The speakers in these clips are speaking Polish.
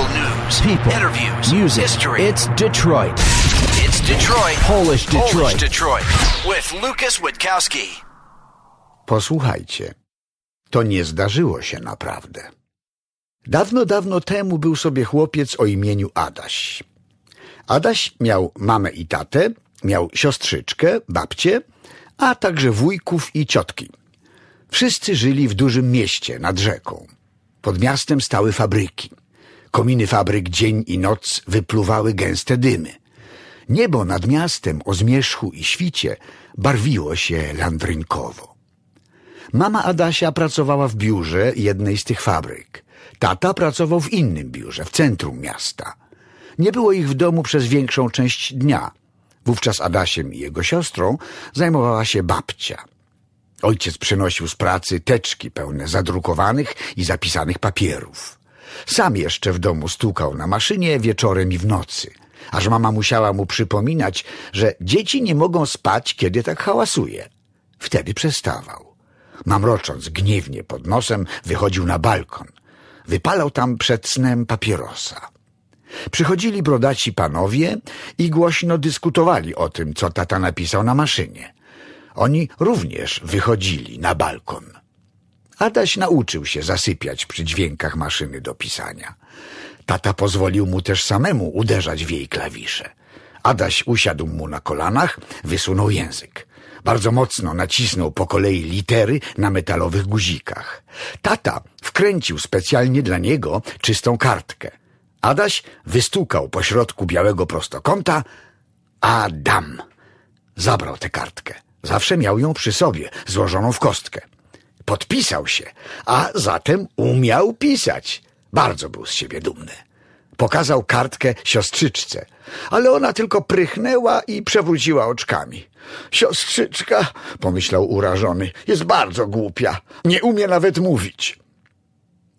Local news, People, interviews, music. history. It's Detroit. It's Detroit. Polish Detroit. Polish Detroit. With Lucas Witkowski. Posłuchajcie, to nie zdarzyło się naprawdę. Dawno, dawno temu był sobie chłopiec o imieniu Adaś. Adaś miał mamę i tatę, miał siostrzyczkę, babcię, a także wujków i ciotki. Wszyscy żyli w dużym mieście nad rzeką. Pod miastem stały fabryki. Kominy fabryk dzień i noc wypluwały gęste dymy. Niebo nad miastem o zmierzchu i świcie barwiło się landrynkowo. Mama Adasia pracowała w biurze jednej z tych fabryk. Tata pracował w innym biurze, w centrum miasta. Nie było ich w domu przez większą część dnia. Wówczas Adasiem i jego siostrą zajmowała się babcia. Ojciec przynosił z pracy teczki pełne zadrukowanych i zapisanych papierów. Sam jeszcze w domu stukał na maszynie wieczorem i w nocy, aż mama musiała mu przypominać, że dzieci nie mogą spać, kiedy tak hałasuje. Wtedy przestawał. Mamrocząc gniewnie pod nosem, wychodził na balkon. Wypalał tam przed snem papierosa. Przychodzili brodaci panowie i głośno dyskutowali o tym, co tata napisał na maszynie. Oni również wychodzili na balkon. Adaś nauczył się zasypiać przy dźwiękach maszyny do pisania. Tata pozwolił mu też samemu uderzać w jej klawisze. Adaś usiadł mu na kolanach, wysunął język. Bardzo mocno nacisnął po kolei litery na metalowych guzikach. Tata wkręcił specjalnie dla niego czystą kartkę. Adaś wystukał po środku białego prostokąta Adam. Zabrał tę kartkę. Zawsze miał ją przy sobie, złożoną w kostkę. Podpisał się, a zatem umiał pisać. Bardzo był z siebie dumny. Pokazał kartkę siostrzyczce, ale ona tylko prychnęła i przewróciła oczkami. Siostrzyczka, pomyślał urażony, jest bardzo głupia. Nie umie nawet mówić.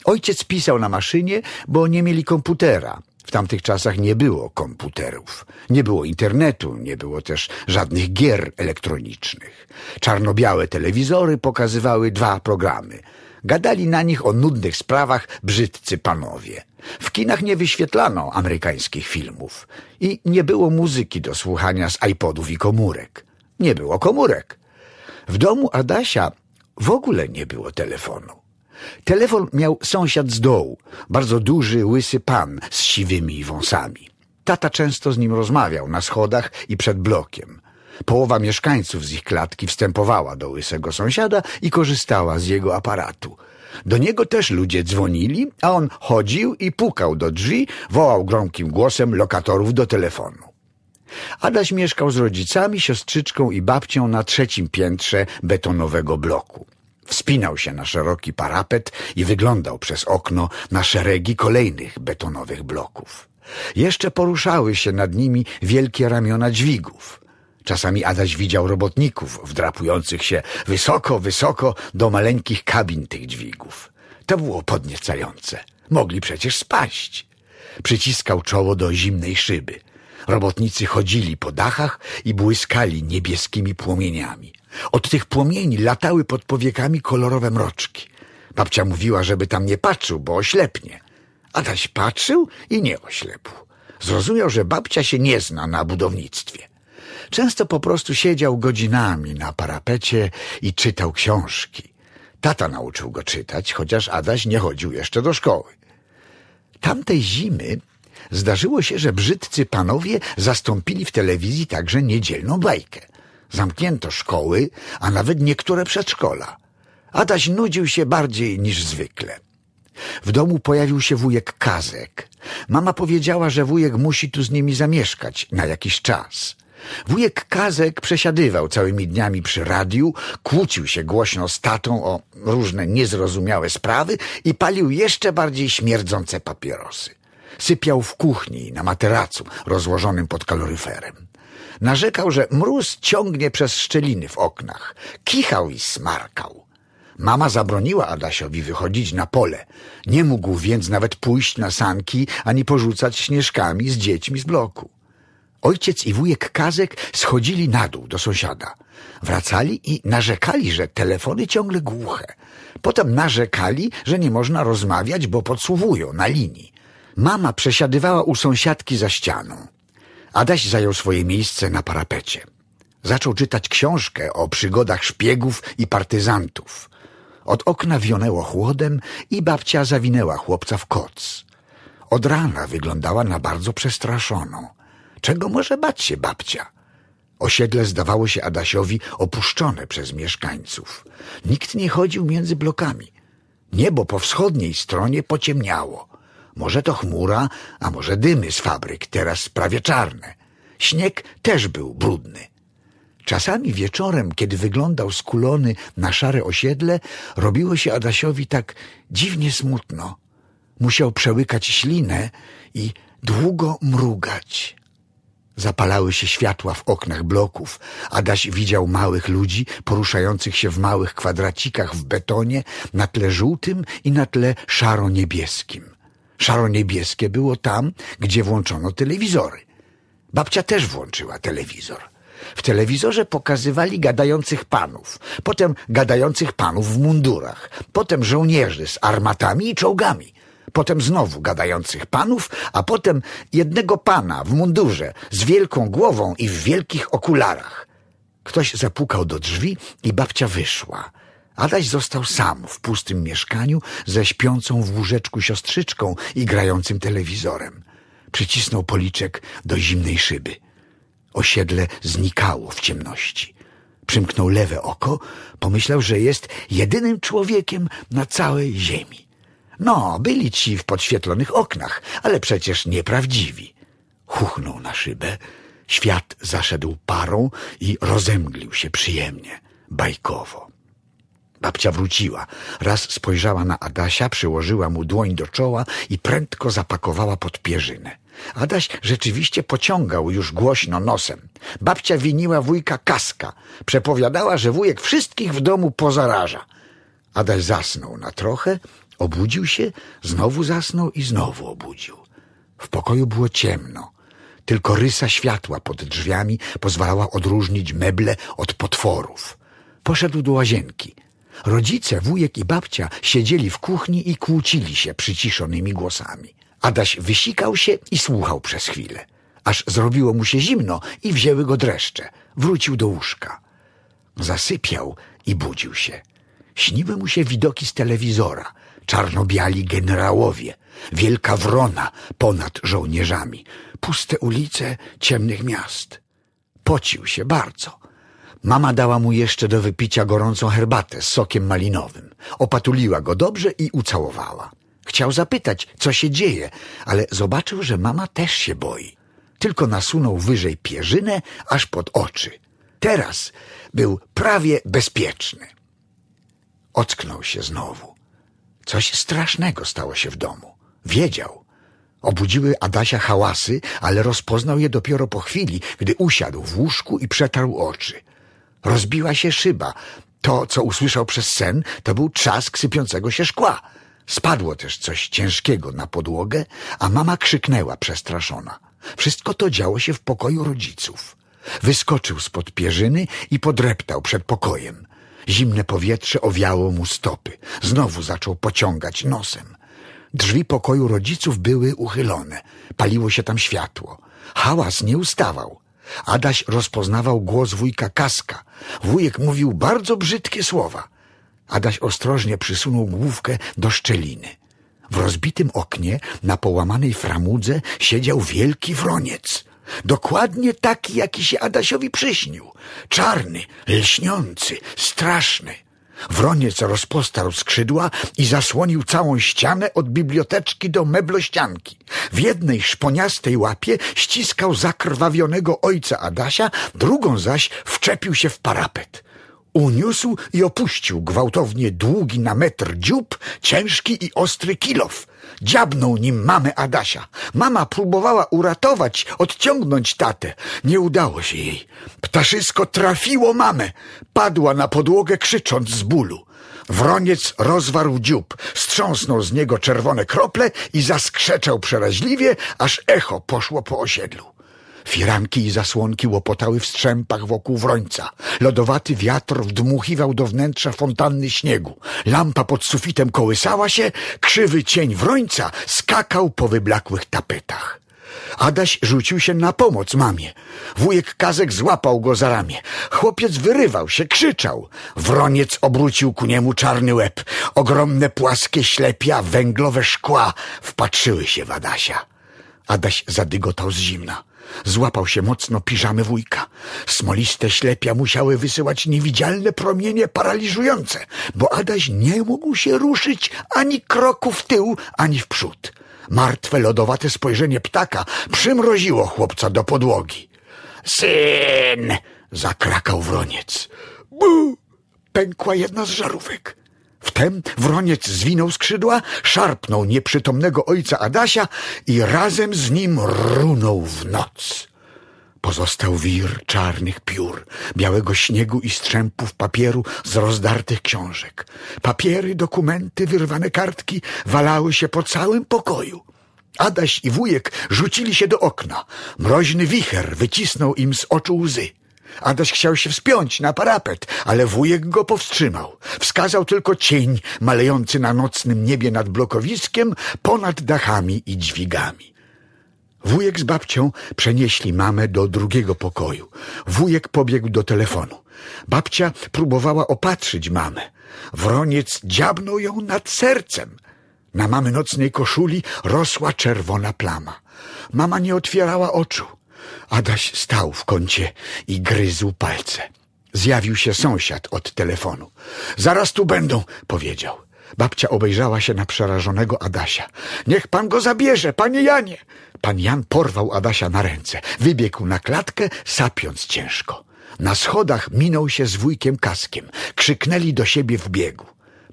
Ojciec pisał na maszynie, bo nie mieli komputera. W tamtych czasach nie było komputerów, nie było internetu, nie było też żadnych gier elektronicznych. Czarno-białe telewizory pokazywały dwa programy. Gadali na nich o nudnych sprawach brzydcy panowie. W kinach nie wyświetlano amerykańskich filmów i nie było muzyki do słuchania z iPodów i komórek. Nie było komórek. W domu Adasia w ogóle nie było telefonu. Telefon miał sąsiad z dołu, bardzo duży, łysy pan z siwymi wąsami. Tata często z nim rozmawiał na schodach i przed blokiem. Połowa mieszkańców z ich klatki wstępowała do łysego sąsiada i korzystała z jego aparatu. Do niego też ludzie dzwonili, a on chodził i pukał do drzwi, wołał gromkim głosem lokatorów do telefonu. Adaś mieszkał z rodzicami, siostrzyczką i babcią na trzecim piętrze betonowego bloku. Wspinał się na szeroki parapet i wyglądał przez okno na szeregi kolejnych betonowych bloków. Jeszcze poruszały się nad nimi wielkie ramiona dźwigów. Czasami Adaś widział robotników wdrapujących się wysoko, wysoko do maleńkich kabin tych dźwigów. To było podniecające. Mogli przecież spaść. Przyciskał czoło do zimnej szyby. Robotnicy chodzili po dachach i błyskali niebieskimi płomieniami. Od tych płomieni latały pod powiekami kolorowe mroczki. Babcia mówiła, żeby tam nie patrzył, bo oślepnie. Adaś patrzył i nie oślepł. Zrozumiał, że babcia się nie zna na budownictwie. Często po prostu siedział godzinami na parapecie i czytał książki. Tata nauczył go czytać, chociaż Adaś nie chodził jeszcze do szkoły. Tamtej zimy zdarzyło się, że brzydcy panowie zastąpili w telewizji także niedzielną bajkę. Zamknięto szkoły, a nawet niektóre przedszkola. Adaś nudził się bardziej niż zwykle. W domu pojawił się wujek Kazek. Mama powiedziała, że wujek musi tu z nimi zamieszkać na jakiś czas. Wujek Kazek przesiadywał całymi dniami przy radiu, kłócił się głośno z tatą o różne niezrozumiałe sprawy i palił jeszcze bardziej śmierdzące papierosy. Sypiał w kuchni na materacu rozłożonym pod kaloryferem. Narzekał, że mróz ciągnie przez szczeliny w oknach. Kichał i smarkał. Mama zabroniła Adasiowi wychodzić na pole. Nie mógł więc nawet pójść na sanki ani porzucać śnieżkami z dziećmi z bloku. Ojciec i wujek Kazek schodzili na dół do sąsiada. Wracali i narzekali, że telefony ciągle głuche. Potem narzekali, że nie można rozmawiać, bo podsłuchują na linii. Mama przesiadywała u sąsiadki za ścianą. Adaś zajął swoje miejsce na parapecie. Zaczął czytać książkę o przygodach szpiegów i partyzantów. Od okna wionęło chłodem i babcia zawinęła chłopca w koc. Od rana wyglądała na bardzo przestraszoną. Czego może bać się babcia? Osiedle zdawało się Adasiowi opuszczone przez mieszkańców. Nikt nie chodził między blokami. Niebo po wschodniej stronie pociemniało. Może to chmura, a może dymy z fabryk, teraz prawie czarne. Śnieg też był brudny. Czasami wieczorem, kiedy wyglądał skulony na szare osiedle, robiło się Adasiowi tak dziwnie smutno. Musiał przełykać ślinę i długo mrugać. Zapalały się światła w oknach bloków. Adaś widział małych ludzi poruszających się w małych kwadracikach w betonie na tle żółtym i na tle szaro-niebieskim. Szaro-niebieskie było tam, gdzie włączono telewizory. Babcia też włączyła telewizor. W telewizorze pokazywali gadających panów, potem gadających panów w mundurach, potem żołnierzy z armatami i czołgami, potem znowu gadających panów, a potem jednego pana w mundurze z wielką głową i w wielkich okularach. Ktoś zapukał do drzwi i babcia wyszła. Adaś został sam w pustym mieszkaniu ze śpiącą w łóżeczku siostrzyczką i grającym telewizorem. Przycisnął policzek do zimnej szyby. Osiedle znikało w ciemności. Przymknął lewe oko, pomyślał, że jest jedynym człowiekiem na całej ziemi. No, byli ci w podświetlonych oknach, ale przecież nieprawdziwi. Chuchnął na szybę, świat zaszedł parą i rozemglił się przyjemnie, bajkowo. Babcia wróciła. Raz spojrzała na Adasia, przyłożyła mu dłoń do czoła i prędko zapakowała pod pierzynę. Adaś rzeczywiście pociągał już głośno nosem. Babcia winiła wujka kaska. Przepowiadała, że wujek wszystkich w domu pozaraża. Adaś zasnął na trochę, obudził się, znowu zasnął i znowu obudził. W pokoju było ciemno. Tylko rysa światła pod drzwiami pozwalała odróżnić meble od potworów. Poszedł do łazienki. Rodzice, wujek i babcia siedzieli w kuchni i kłócili się przyciszonymi głosami. Adaś wysikał się i słuchał przez chwilę. Aż zrobiło mu się zimno i wzięły go dreszcze. Wrócił do łóżka. Zasypiał i budził się. Śniły mu się widoki z telewizora. Czarnobiali generałowie, wielka wrona ponad żołnierzami, puste ulice ciemnych miast. Pocił się bardzo. Mama dała mu jeszcze do wypicia gorącą herbatę z sokiem malinowym. Opatuliła go dobrze i ucałowała. Chciał zapytać, co się dzieje, ale zobaczył, że mama też się boi. Tylko nasunął wyżej pierzynę aż pod oczy. Teraz był prawie bezpieczny. Ocknął się znowu. Coś strasznego stało się w domu. Wiedział. Obudziły Adasia hałasy, ale rozpoznał je dopiero po chwili, gdy usiadł w łóżku i przetarł oczy. Rozbiła się szyba. To, co usłyszał przez sen, to był trzask sypiącego się szkła. Spadło też coś ciężkiego na podłogę, a mama krzyknęła przestraszona. Wszystko to działo się w pokoju rodziców. Wyskoczył spod pierzyny i podreptał przed pokojem. Zimne powietrze owiało mu stopy. Znowu zaczął pociągać nosem. Drzwi pokoju rodziców były uchylone. Paliło się tam światło. Hałas nie ustawał. Adaś rozpoznawał głos wujka Kaska. Wujek mówił bardzo brzydkie słowa. Adaś ostrożnie przysunął główkę do szczeliny. W rozbitym oknie, na połamanej framudze, siedział wielki wroniec. Dokładnie taki, jaki się Adasiowi przyśnił. Czarny, lśniący, straszny. Wroniec rozpostarł skrzydła i zasłonił całą ścianę od biblioteczki do meblościanki. W jednej szponiastej łapie ściskał zakrwawionego ojca Adasia, drugą zaś wczepił się w parapet. Uniósł i opuścił gwałtownie długi na metr dziób, ciężki i ostry kilof. Dziabnął nim mamę Adasia. Mama próbowała uratować, odciągnąć tatę. Nie udało się jej. Ptaszysko trafiło mamę. Padła na podłogę krzycząc z bólu. Wroniec rozwarł dziób, strząsnął z niego czerwone krople i zaskrzeczał przeraźliwie, aż echo poszło po osiedlu. Firanki i zasłonki łopotały w strzępach wokół wrońca. Lodowaty wiatr wdmuchiwał do wnętrza fontanny śniegu. Lampa pod sufitem kołysała się, krzywy cień wrońca skakał po wyblakłych tapetach. Adaś rzucił się na pomoc mamie. Wujek Kazek złapał go za ramię. Chłopiec wyrywał się, krzyczał. Wroniec obrócił ku niemu czarny łeb. Ogromne płaskie ślepia, węglowe szkła wpatrzyły się w Adasia. Adaś zadygotał z zimna. Złapał się mocno piżamy wujka. Smoliste ślepia musiały wysyłać niewidzialne promienie paraliżujące, bo Adaś nie mógł się ruszyć ani kroku w tył, ani w przód. Martwe, lodowate spojrzenie ptaka przymroziło chłopca do podłogi. Syn! zakrakał wroniec. Bu! pękła jedna z żarówek. Wtem wroniec zwinął skrzydła, szarpnął nieprzytomnego ojca Adasia i razem z nim runął w noc. Pozostał wir czarnych piór, białego śniegu i strzępów papieru z rozdartych książek. Papiery, dokumenty, wyrwane kartki walały się po całym pokoju. Adaś i wujek rzucili się do okna. Mroźny wicher wycisnął im z oczu łzy. Adaś chciał się wspiąć na parapet, ale wujek go powstrzymał. Wskazał tylko cień malejący na nocnym niebie nad blokowiskiem, ponad dachami i dźwigami. Wujek z babcią przenieśli mamę do drugiego pokoju. Wujek pobiegł do telefonu. Babcia próbowała opatrzyć mamę. Wroniec dziabnął ją nad sercem. Na mamy nocnej koszuli rosła czerwona plama. Mama nie otwierała oczu. Adaś stał w kącie i gryzł palce. Zjawił się sąsiad od telefonu. Zaraz tu będą, powiedział. Babcia obejrzała się na przerażonego Adasia. Niech pan go zabierze, panie Janie! Pan Jan porwał Adasia na ręce. Wybiegł na klatkę, sapiąc ciężko. Na schodach minął się z wujkiem kaskiem. Krzyknęli do siebie w biegu.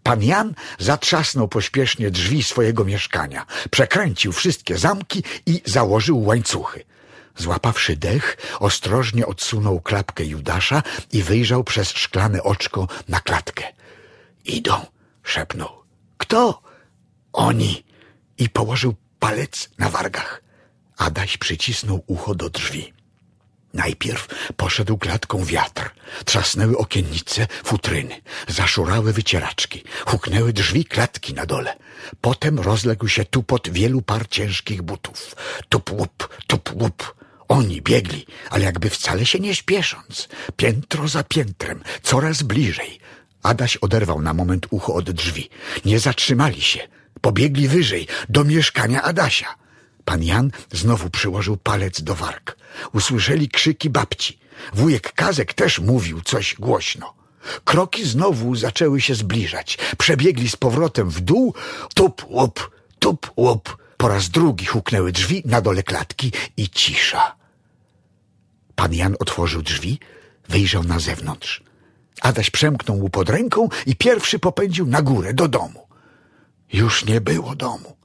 Pan Jan zatrzasnął pośpiesznie drzwi swojego mieszkania, przekręcił wszystkie zamki i założył łańcuchy. Złapawszy dech, ostrożnie odsunął klapkę Judasza i wyjrzał przez szklane oczko na klatkę. Idą, szepnął. Kto? Oni. I położył palec na wargach. Adaś przycisnął ucho do drzwi. Najpierw poszedł klatką wiatr. Trzasnęły okiennice, futryny. Zaszurały wycieraczki. Huknęły drzwi klatki na dole. Potem rozległ się tupot wielu par ciężkich butów. Tup łup, tup łup. Oni biegli, ale jakby wcale się nie śpiesząc. Piętro za piętrem, coraz bliżej. Adaś oderwał na moment ucho od drzwi. Nie zatrzymali się. Pobiegli wyżej, do mieszkania Adasia. Pan Jan znowu przyłożył palec do warg. Usłyszeli krzyki babci. Wujek Kazek też mówił coś głośno. Kroki znowu zaczęły się zbliżać. Przebiegli z powrotem w dół. Tup, łup, tup, łup. Po raz drugi huknęły drzwi na dole klatki i cisza. Pan Jan otworzył drzwi, wyjrzał na zewnątrz. Adaś przemknął mu pod ręką i pierwszy popędził na górę, do domu. Już nie było domu.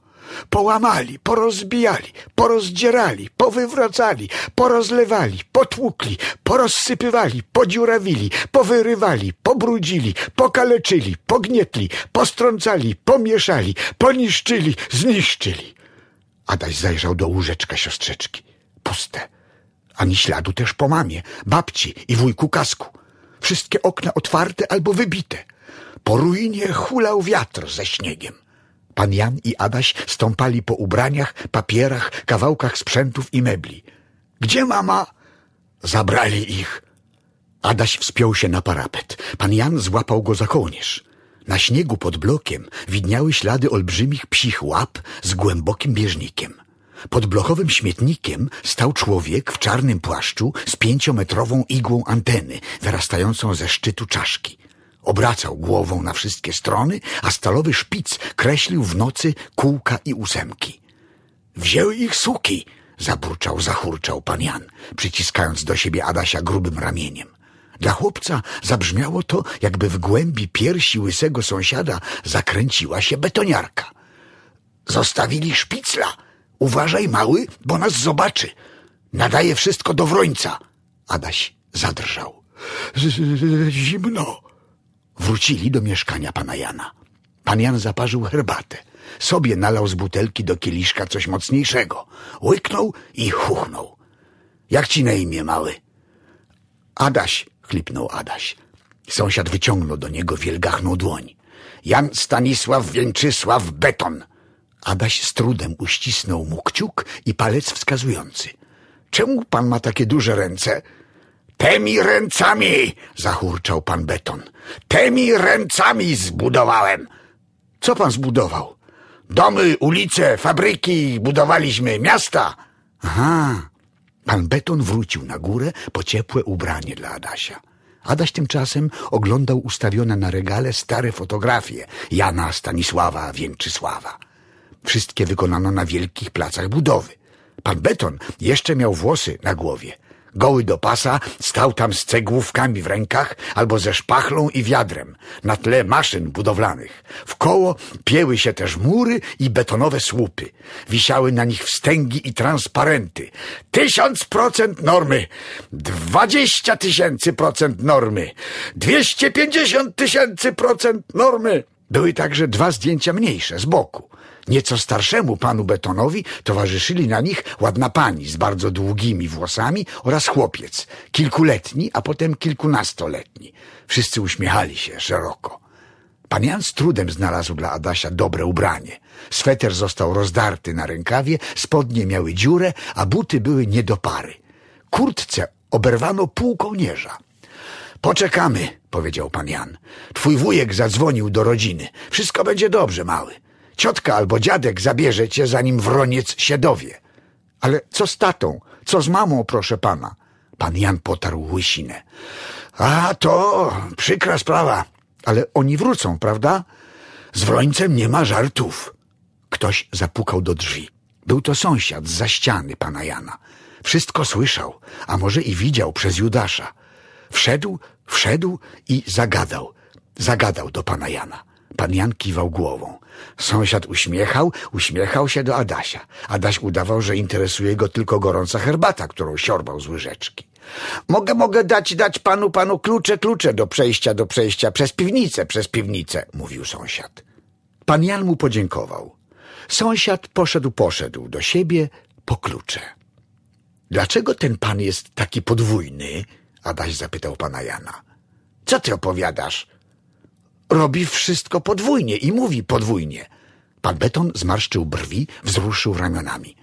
Połamali, porozbijali, porozdzierali, powywracali, porozlewali, potłukli, porozsypywali, podziurawili, powyrywali, pobrudzili, pokaleczyli, pognietli, postrącali, pomieszali, poniszczyli, zniszczyli. Adaś zajrzał do łóżeczka siostrzeczki. Puste. Ani śladu też po mamie, babci i wujku kasku. Wszystkie okna otwarte albo wybite. Po ruinie hulał wiatr ze śniegiem. Pan Jan i Adaś stąpali po ubraniach, papierach, kawałkach sprzętów i mebli. Gdzie mama? Zabrali ich. Adaś wspiął się na parapet. Pan Jan złapał go za kołnierz. Na śniegu pod blokiem widniały ślady olbrzymich psich łap z głębokim bieżnikiem. Pod blokowym śmietnikiem stał człowiek w czarnym płaszczu z pięciometrową igłą anteny wyrastającą ze szczytu czaszki. Obracał głową na wszystkie strony, a stalowy szpic kreślił w nocy kółka i ósemki. Wzięły ich suki, zaburczał, zachurczał pan Jan, przyciskając do siebie Adasia grubym ramieniem. Dla chłopca zabrzmiało to, jakby w głębi piersi łysego sąsiada zakręciła się betoniarka. Zostawili szpicla. Uważaj, mały, bo nas zobaczy. Nadaje wszystko do wrońca. Adaś zadrżał. Zimno. Wrócili do mieszkania pana Jana. Pan Jan zaparzył herbatę. Sobie nalał z butelki do kieliszka coś mocniejszego. Łyknął i chuchnął. Jak ci na imię, mały? Adaś, chlipnął Adaś. Sąsiad wyciągnął do niego wielgachną dłoń. Jan Stanisław Więczysław Beton. Adaś z trudem uścisnął mu kciuk i palec wskazujący. Czemu pan ma takie duże ręce? Temi ręcami, zachurczał pan Beton. Temi ręcami zbudowałem. Co pan zbudował? Domy, ulice, fabryki, budowaliśmy miasta. Aha. Pan Beton wrócił na górę po ciepłe ubranie dla Adasia. Adaś tymczasem oglądał ustawione na regale stare fotografie Jana Stanisława Więczysława. Wszystkie wykonano na wielkich placach budowy. Pan Beton jeszcze miał włosy na głowie. Goły do pasa stał tam z cegłówkami w rękach albo ze szpachlą i wiadrem na tle maszyn budowlanych. W koło pieły się też mury i betonowe słupy. Wisiały na nich wstęgi i transparenty. Tysiąc procent normy, dwadzieścia tysięcy procent normy, dwieście pięćdziesiąt tysięcy procent normy. Były także dwa zdjęcia mniejsze z boku. Nieco starszemu panu Betonowi towarzyszyli na nich ładna pani z bardzo długimi włosami oraz chłopiec, kilkuletni, a potem kilkunastoletni. Wszyscy uśmiechali się szeroko. Pan Jan z trudem znalazł dla Adasia dobre ubranie. Sweter został rozdarty na rękawie, spodnie miały dziurę, a buty były nie do pary. Kurtce oberwano pół kołnierza. Poczekamy, powiedział pan Jan. Twój wujek zadzwonił do rodziny. Wszystko będzie dobrze, mały. Ciotka albo dziadek zabierze cię, zanim wroniec się dowie. Ale co z tatą? Co z mamą, proszę pana? Pan Jan potarł łysinę. A, to przykra sprawa. Ale oni wrócą, prawda? Z wrońcem nie ma żartów. Ktoś zapukał do drzwi. Był to sąsiad za ściany pana Jana. Wszystko słyszał, a może i widział przez Judasza. Wszedł, wszedł i zagadał. Zagadał do pana Jana. Pan Jan kiwał głową. Sąsiad uśmiechał, uśmiechał się do Adasia. Adaś udawał, że interesuje go tylko gorąca herbata, którą siorbał z łyżeczki. Mogę, mogę dać, dać panu, panu klucze, klucze do przejścia, do przejścia, przez piwnicę, przez piwnicę, mówił sąsiad. Pan Jan mu podziękował. Sąsiad poszedł, poszedł do siebie po klucze. Dlaczego ten pan jest taki podwójny? Adaś zapytał pana Jana. Co ty opowiadasz? Robi wszystko podwójnie i mówi podwójnie. Pan Beton zmarszczył brwi, wzruszył ramionami.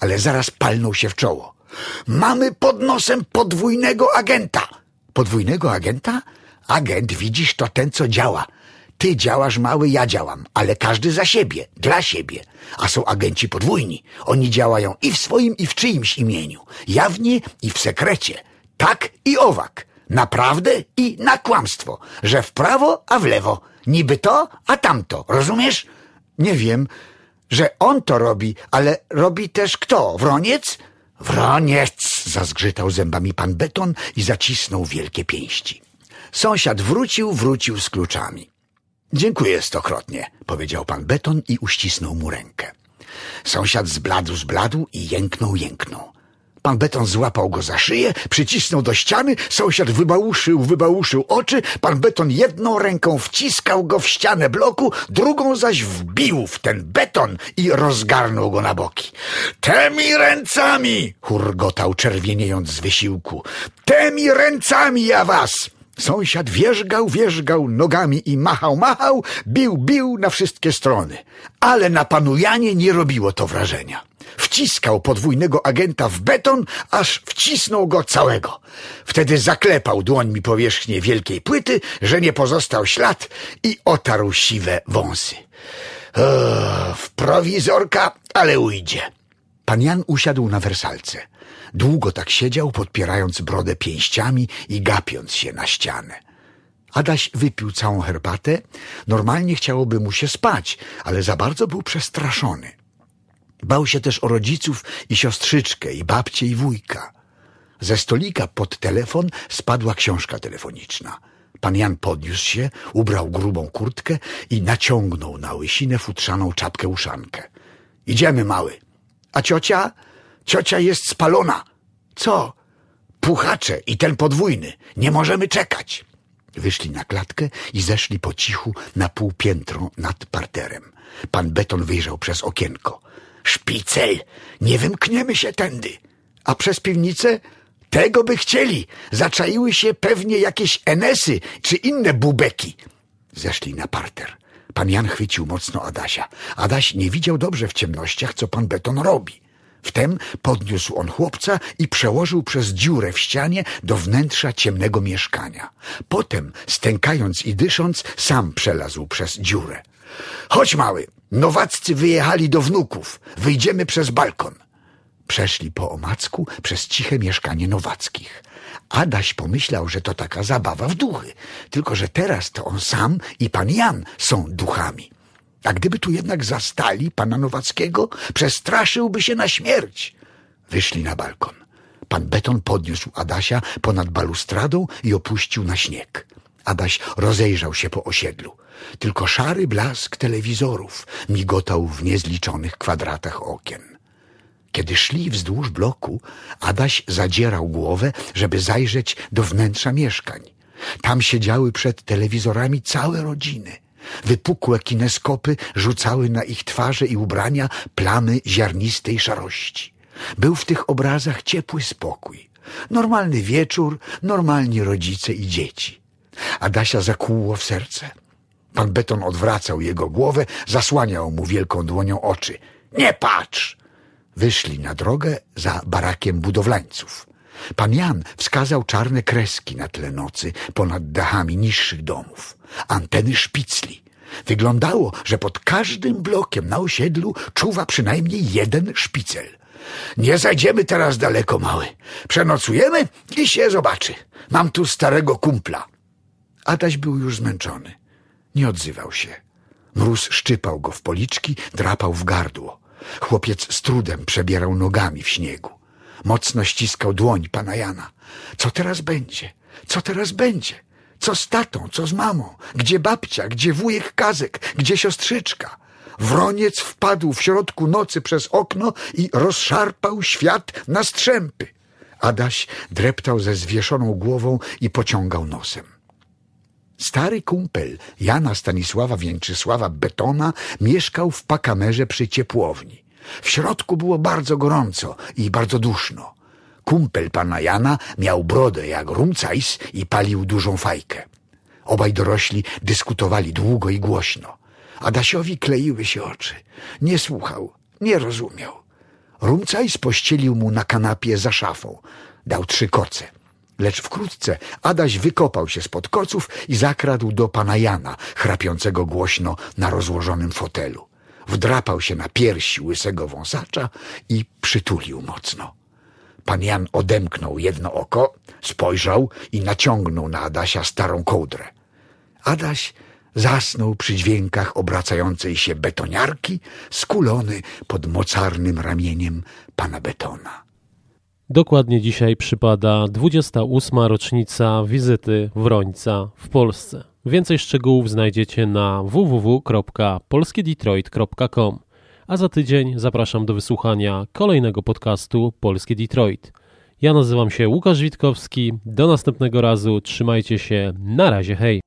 Ale zaraz palnął się w czoło. Mamy pod nosem podwójnego agenta. Podwójnego agenta? Agent, widzisz, to ten, co działa. Ty działasz mały, ja działam, ale każdy za siebie, dla siebie. A są agenci podwójni. Oni działają i w swoim, i w czyimś imieniu. Jawnie i w sekrecie. Tak i owak. Naprawdę i na kłamstwo. Że w prawo, a w lewo. Niby to, a tamto. Rozumiesz? Nie wiem, że on to robi, ale robi też kto? Wroniec? Wroniec! Zazgrzytał zębami pan Beton i zacisnął wielkie pięści. Sąsiad wrócił, wrócił z kluczami. Dziękuję stokrotnie, powiedział pan Beton i uścisnął mu rękę. Sąsiad zbladł, zbladł i jęknął, jęknął. Pan Beton złapał go za szyję, przycisnął do ściany, sąsiad wybałuszył, wybałuszył oczy, pan Beton jedną ręką wciskał go w ścianę bloku, drugą zaś wbił w ten beton i rozgarnął go na boki. Temi ręcami! hurgotał czerwieniejąc z wysiłku. Temi ręcami ja was! Sąsiad wierzgał, wierzgał nogami i machał, machał, bił, bił na wszystkie strony. Ale na panu Janie nie robiło to wrażenia. Wciskał podwójnego agenta w beton, aż wcisnął go całego. Wtedy zaklepał dłońmi powierzchnię wielkiej płyty, że nie pozostał ślad i otarł siwe wąsy. W prowizorka, ale ujdzie. Pan Jan usiadł na wersalce. Długo tak siedział, podpierając brodę pięściami i gapiąc się na ścianę. Adaś wypił całą herbatę. Normalnie chciałoby mu się spać, ale za bardzo był przestraszony. Bał się też o rodziców i siostrzyczkę, i babcię, i wujka. Ze stolika pod telefon spadła książka telefoniczna. Pan Jan podniósł się, ubrał grubą kurtkę i naciągnął na łysinę futrzaną czapkę uszankę. Idziemy, mały. A ciocia? Ciocia jest spalona. Co? Puchacze i ten podwójny. Nie możemy czekać. Wyszli na klatkę i zeszli po cichu na półpiętro nad parterem. Pan Beton wyjrzał przez okienko. Szpicel! Nie wymkniemy się tędy! A przez piwnicę? Tego by chcieli. Zaczaiły się pewnie jakieś enesy czy inne bubeki. Zeszli na parter. Pan Jan chwycił mocno Adasia. Adaś nie widział dobrze w ciemnościach, co pan Beton robi. Wtem podniósł on chłopca i przełożył przez dziurę w ścianie do wnętrza ciemnego mieszkania. Potem, stękając i dysząc, sam przelazł przez dziurę. Chodź, mały, nowaccy wyjechali do wnuków. Wyjdziemy przez balkon. Przeszli po omacku przez ciche mieszkanie Nowackich. Adaś pomyślał, że to taka zabawa w duchy, tylko że teraz to on sam i pan Jan są duchami. A gdyby tu jednak zastali pana Nowackiego, przestraszyłby się na śmierć. Wyszli na balkon. Pan Beton podniósł Adasia ponad balustradą i opuścił na śnieg. Adaś rozejrzał się po osiedlu. Tylko szary blask telewizorów migotał w niezliczonych kwadratach okien. Kiedy szli wzdłuż bloku, Adaś zadzierał głowę, żeby zajrzeć do wnętrza mieszkań. Tam siedziały przed telewizorami całe rodziny. Wypukłe kineskopy rzucały na ich twarze i ubrania plamy ziarnistej szarości. Był w tych obrazach ciepły spokój. Normalny wieczór, normalni rodzice i dzieci. Adasia zakłuło w serce. Pan Beton odwracał jego głowę, zasłaniał mu wielką dłonią oczy. Nie patrz! Wyszli na drogę za barakiem budowlańców. Pan Jan wskazał czarne kreski na tle nocy ponad dachami niższych domów. Anteny szpicli. Wyglądało, że pod każdym blokiem na osiedlu czuwa przynajmniej jeden szpicel. Nie zajdziemy teraz daleko, mały. Przenocujemy i się zobaczy. Mam tu starego kumpla. Adaś był już zmęczony. Nie odzywał się. Mróz szczypał go w policzki, drapał w gardło. Chłopiec z trudem przebierał nogami w śniegu. Mocno ściskał dłoń pana Jana. Co teraz będzie? Co teraz będzie? Co z tatą? Co z mamą? Gdzie babcia? Gdzie wujek Kazek? Gdzie siostrzyczka? Wroniec wpadł w środku nocy przez okno i rozszarpał świat na strzępy. Adaś dreptał ze zwieszoną głową i pociągał nosem. Stary kumpel Jana Stanisława Więczysława Betona mieszkał w pakamerze przy ciepłowni. W środku było bardzo gorąco i bardzo duszno. Kumpel pana Jana miał brodę jak rumcajs i palił dużą fajkę. Obaj dorośli dyskutowali długo i głośno. Adasiowi kleiły się oczy. Nie słuchał, nie rozumiał. Rumcajs pościelił mu na kanapie za szafą. Dał trzy koce. Lecz wkrótce Adaś wykopał się spod koców i zakradł do pana Jana, chrapiącego głośno na rozłożonym fotelu. Wdrapał się na piersi łysego wąsacza i przytulił mocno. Pan Jan odemknął jedno oko, spojrzał i naciągnął na Adasia starą kołdrę. Adaś zasnął przy dźwiękach obracającej się betoniarki, skulony pod mocarnym ramieniem pana Betona. Dokładnie dzisiaj przypada 28. rocznica wizyty Wrońca w Polsce. Więcej szczegółów znajdziecie na www.polskiedetroit.com. A za tydzień zapraszam do wysłuchania kolejnego podcastu Polskie Detroit. Ja nazywam się Łukasz Witkowski. Do następnego razu. Trzymajcie się. Na razie. Hej.